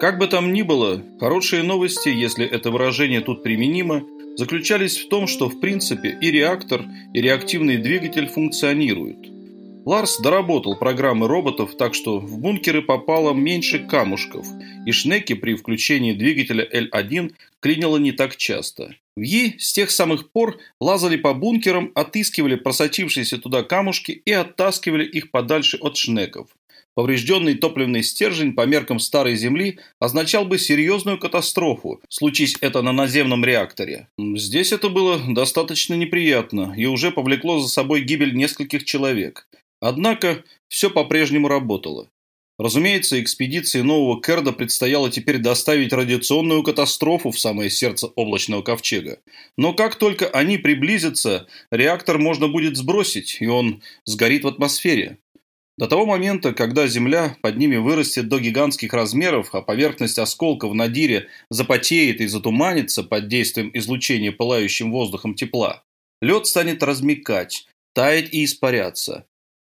Как бы там ни было, хорошие новости, если это выражение тут применимо, заключались в том, что в принципе и реактор, и реактивный двигатель функционируют. Ларс доработал программы роботов так, что в бункеры попало меньше камушков, и Шнеки при включении двигателя L1 клинило не так часто. В Yi с тех самых пор лазали по бункерам, отыскивали просочившиеся туда камушки и оттаскивали их подальше от шнеков. Поврежденный топливный стержень по меркам старой Земли означал бы серьезную катастрофу, случись это на наземном реакторе. Здесь это было достаточно неприятно и уже повлекло за собой гибель нескольких человек. Однако все по-прежнему работало. Разумеется, экспедиции нового Керда предстояло теперь доставить радиационную катастрофу в самое сердце облачного ковчега. Но как только они приблизятся, реактор можно будет сбросить, и он сгорит в атмосфере. До того момента, когда Земля под ними вырастет до гигантских размеров, а поверхность осколка в надире запотеет и затуманится под действием излучения пылающим воздухом тепла, лед станет размекать, таять и испаряться.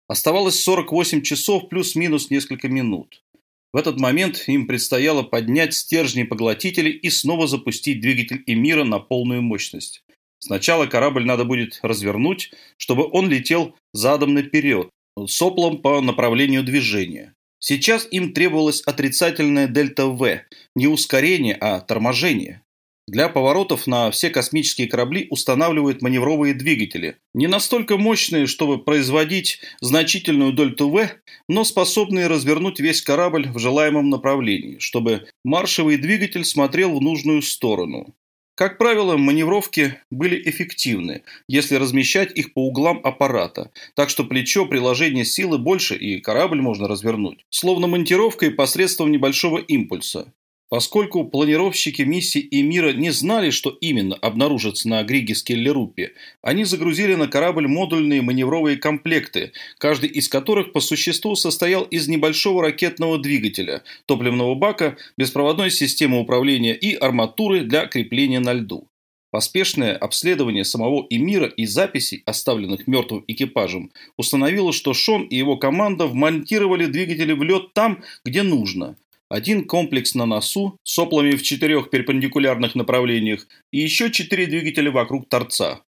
Оставалось 48 часов плюс-минус несколько минут. В этот момент им предстояло поднять стержни поглотителей и снова запустить двигатель Эмира на полную мощность. Сначала корабль надо будет развернуть, чтобы он летел задом наперед, соплом по направлению движения. Сейчас им требовалось отрицательное дельта-В, не ускорение, а торможение. Для поворотов на все космические корабли устанавливают маневровые двигатели, не настолько мощные, чтобы производить значительную дельту В, но способные развернуть весь корабль в желаемом направлении, чтобы маршевый двигатель смотрел в нужную сторону. Как правило, маневровки были эффективны, если размещать их по углам аппарата, так что плечо приложения силы больше и корабль можно развернуть, словно монтировкой посредством небольшого импульса. Поскольку планировщики миссии и мира не знали, что именно обнаружится на Григе Скеллерупе, они загрузили на корабль модульные маневровые комплекты, каждый из которых по существу состоял из небольшого ракетного двигателя, топливного бака, беспроводной системы управления и арматуры для крепления на льду. Поспешное обследование самого Эмира и записей, оставленных мертвым экипажем, установило, что Шон и его команда вмонтировали двигатели в лед там, где нужно, один комплекс на носу, соплами в четырех перпендикулярных направлениях и еще четыре двигателя вокруг торца.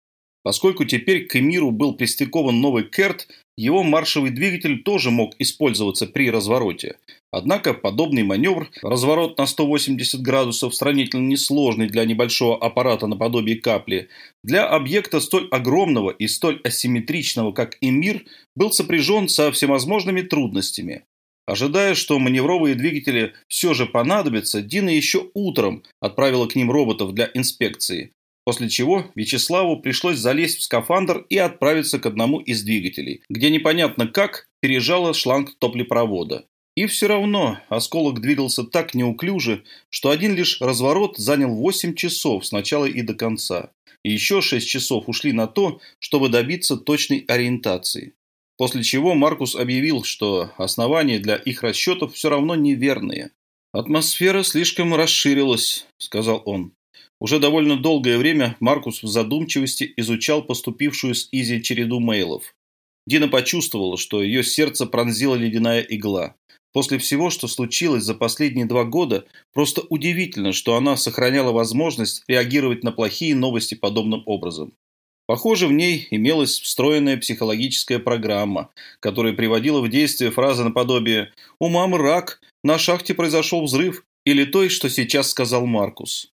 Поскольку теперь к Эмиру был пристыкован новый Керт, его маршевый двигатель тоже мог использоваться при развороте. Однако подобный маневр, разворот на 180 градусов сравнительно несложный для небольшого аппарата наподобие капли, для объекта столь огромного и столь асимметричного, как Эмир, был сопряжен со всевозможными трудностями. Ожидая, что маневровые двигатели все же понадобятся, Дина еще утром отправила к ним роботов для инспекции, после чего Вячеславу пришлось залезть в скафандр и отправиться к одному из двигателей, где непонятно как пережала шланг топлепровода. И все равно осколок двигался так неуклюже, что один лишь разворот занял 8 часов с начала и до конца. И еще 6 часов ушли на то, чтобы добиться точной ориентации. После чего Маркус объявил, что основания для их расчетов все равно неверные. «Атмосфера слишком расширилась», – сказал он. Уже довольно долгое время Маркус в задумчивости изучал поступившую с Изи череду мейлов. Дина почувствовала, что ее сердце пронзила ледяная игла. После всего, что случилось за последние два года, просто удивительно, что она сохраняла возможность реагировать на плохие новости подобным образом. Похоже, в ней имелась встроенная психологическая программа, которая приводила в действие фразы наподобие «У мамы рак, на шахте произошел взрыв» или той, что сейчас сказал Маркус.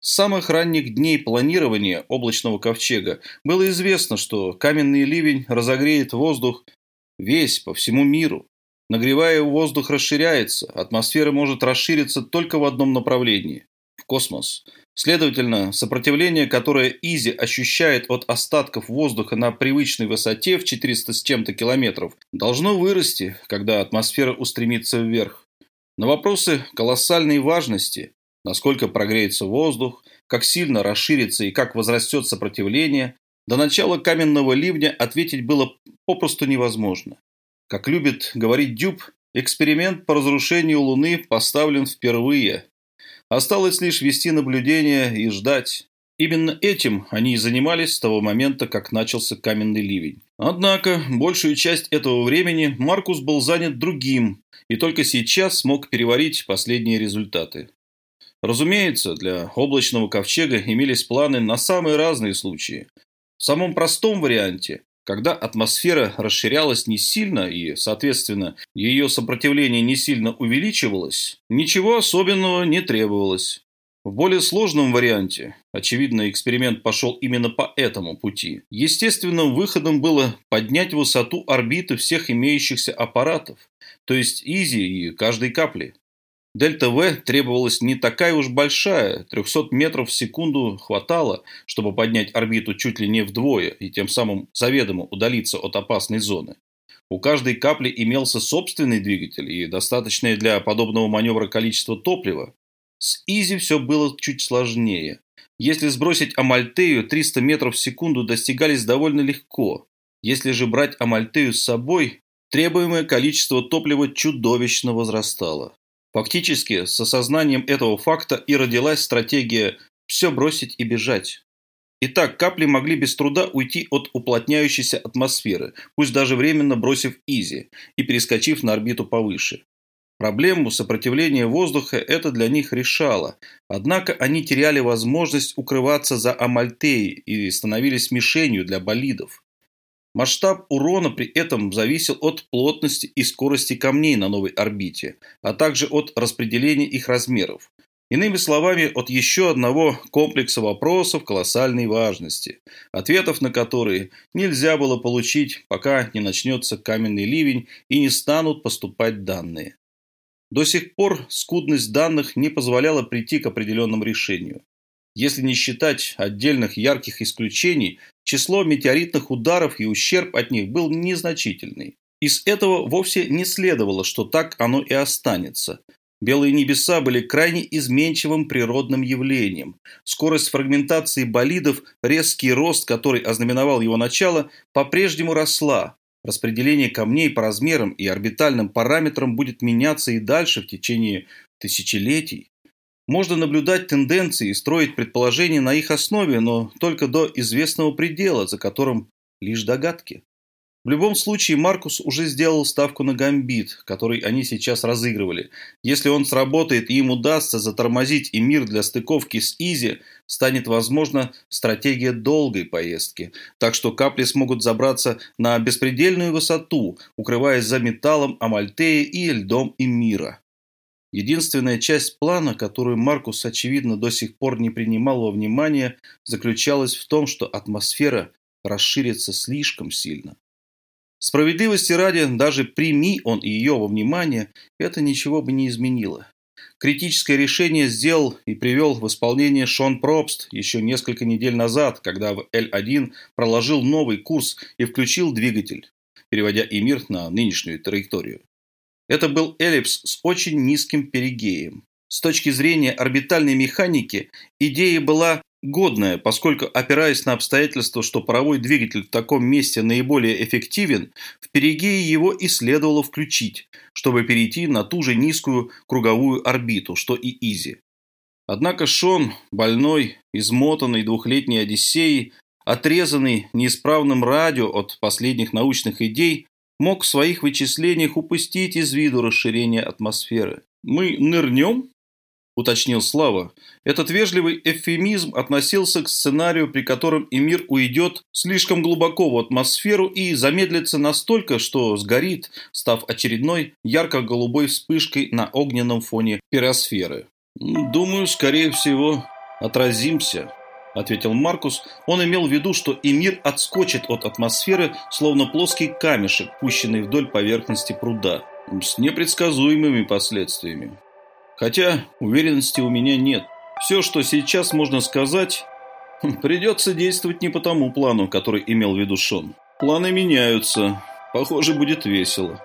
С самых ранних дней планирования облачного ковчега было известно, что каменный ливень разогреет воздух весь по всему миру. Нагревая воздух расширяется, атмосфера может расшириться только в одном направлении – космос – Следовательно, сопротивление, которое Изи ощущает от остатков воздуха на привычной высоте в 400 с чем-то километров, должно вырасти, когда атмосфера устремится вверх. На вопросы колоссальной важности, насколько прогреется воздух, как сильно расширится и как возрастет сопротивление, до начала каменного ливня ответить было попросту невозможно. Как любит говорить Дюб, эксперимент по разрушению Луны поставлен впервые, Осталось лишь вести наблюдение и ждать. Именно этим они и занимались с того момента, как начался каменный ливень. Однако, большую часть этого времени Маркус был занят другим и только сейчас смог переварить последние результаты. Разумеется, для облачного ковчега имелись планы на самые разные случаи. В самом простом варианте, когда атмосфера расширялась не сильно и, соответственно, ее сопротивление не сильно увеличивалось, ничего особенного не требовалось. В более сложном варианте, очевидно, эксперимент пошел именно по этому пути, естественным выходом было поднять высоту орбиты всех имеющихся аппаратов, то есть Изи и каждой капли. Дельта В требовалась не такая уж большая, 300 метров в секунду хватало, чтобы поднять орбиту чуть ли не вдвое и тем самым заведомо удалиться от опасной зоны. У каждой капли имелся собственный двигатель и достаточное для подобного маневра количество топлива, с Изи все было чуть сложнее. Если сбросить Амальтею, 300 метров в секунду достигались довольно легко. Если же брать Амальтею с собой, требуемое количество топлива чудовищно возрастало. Фактически, с осознанием этого факта и родилась стратегия «все бросить и бежать». Итак, капли могли без труда уйти от уплотняющейся атмосферы, пусть даже временно бросив Изи и перескочив на орбиту повыше. Проблему сопротивления воздуха это для них решало, однако они теряли возможность укрываться за Амальтеей и становились мишенью для болидов. Масштаб урона при этом зависел от плотности и скорости камней на новой орбите, а также от распределения их размеров. Иными словами, от еще одного комплекса вопросов колоссальной важности, ответов на которые нельзя было получить, пока не начнется каменный ливень и не станут поступать данные. До сих пор скудность данных не позволяла прийти к определенному решению. Если не считать отдельных ярких исключений, число метеоритных ударов и ущерб от них был незначительный. Из этого вовсе не следовало, что так оно и останется. Белые небеса были крайне изменчивым природным явлением. Скорость фрагментации болидов, резкий рост, который ознаменовал его начало, по-прежнему росла, Распределение камней по размерам и орбитальным параметрам будет меняться и дальше в течение тысячелетий. Можно наблюдать тенденции и строить предположения на их основе, но только до известного предела, за которым лишь догадки. В любом случае, Маркус уже сделал ставку на гамбит, который они сейчас разыгрывали. Если он сработает и им удастся затормозить и мир для стыковки с Изи, станет возможна стратегия долгой поездки. Так что капли смогут забраться на беспредельную высоту, укрываясь за металлом Амальтеи и льдом и мира. Единственная часть плана, которую Маркус, очевидно, до сих пор не принимал во внимание, заключалась в том, что атмосфера расширится слишком сильно. Справедливости ради, даже прими он ее во внимание, это ничего бы не изменило. Критическое решение сделал и привел в исполнение Шон Пробст еще несколько недель назад, когда в L1 проложил новый курс и включил двигатель, переводя Эмир на нынешнюю траекторию. Это был эллипс с очень низким перигеем. С точки зрения орбитальной механики, идея была годное, поскольку, опираясь на обстоятельство, что паровой двигатель в таком месте наиболее эффективен, в перигее его и следовало включить, чтобы перейти на ту же низкую круговую орбиту, что и Изи. Однако Шон, больной, измотанный двухлетней Одиссеей, отрезанный неисправным радио от последних научных идей, мог в своих вычислениях упустить из виду расширение атмосферы. «Мы нырнем?» – уточнил Слава. Этот вежливый эвфемизм относился к сценарию, при котором Эмир уйдет слишком глубоко в атмосферу и замедлится настолько, что сгорит, став очередной ярко-голубой вспышкой на огненном фоне пиросферы. «Думаю, скорее всего, отразимся», – ответил Маркус. Он имел в виду, что Эмир отскочит от атмосферы, словно плоский камешек, пущенный вдоль поверхности пруда, с непредсказуемыми последствиями. Хотя уверенности у меня нет. Все, что сейчас можно сказать, придется действовать не по тому плану, который имел в виду Шон. Планы меняются. Похоже, будет весело.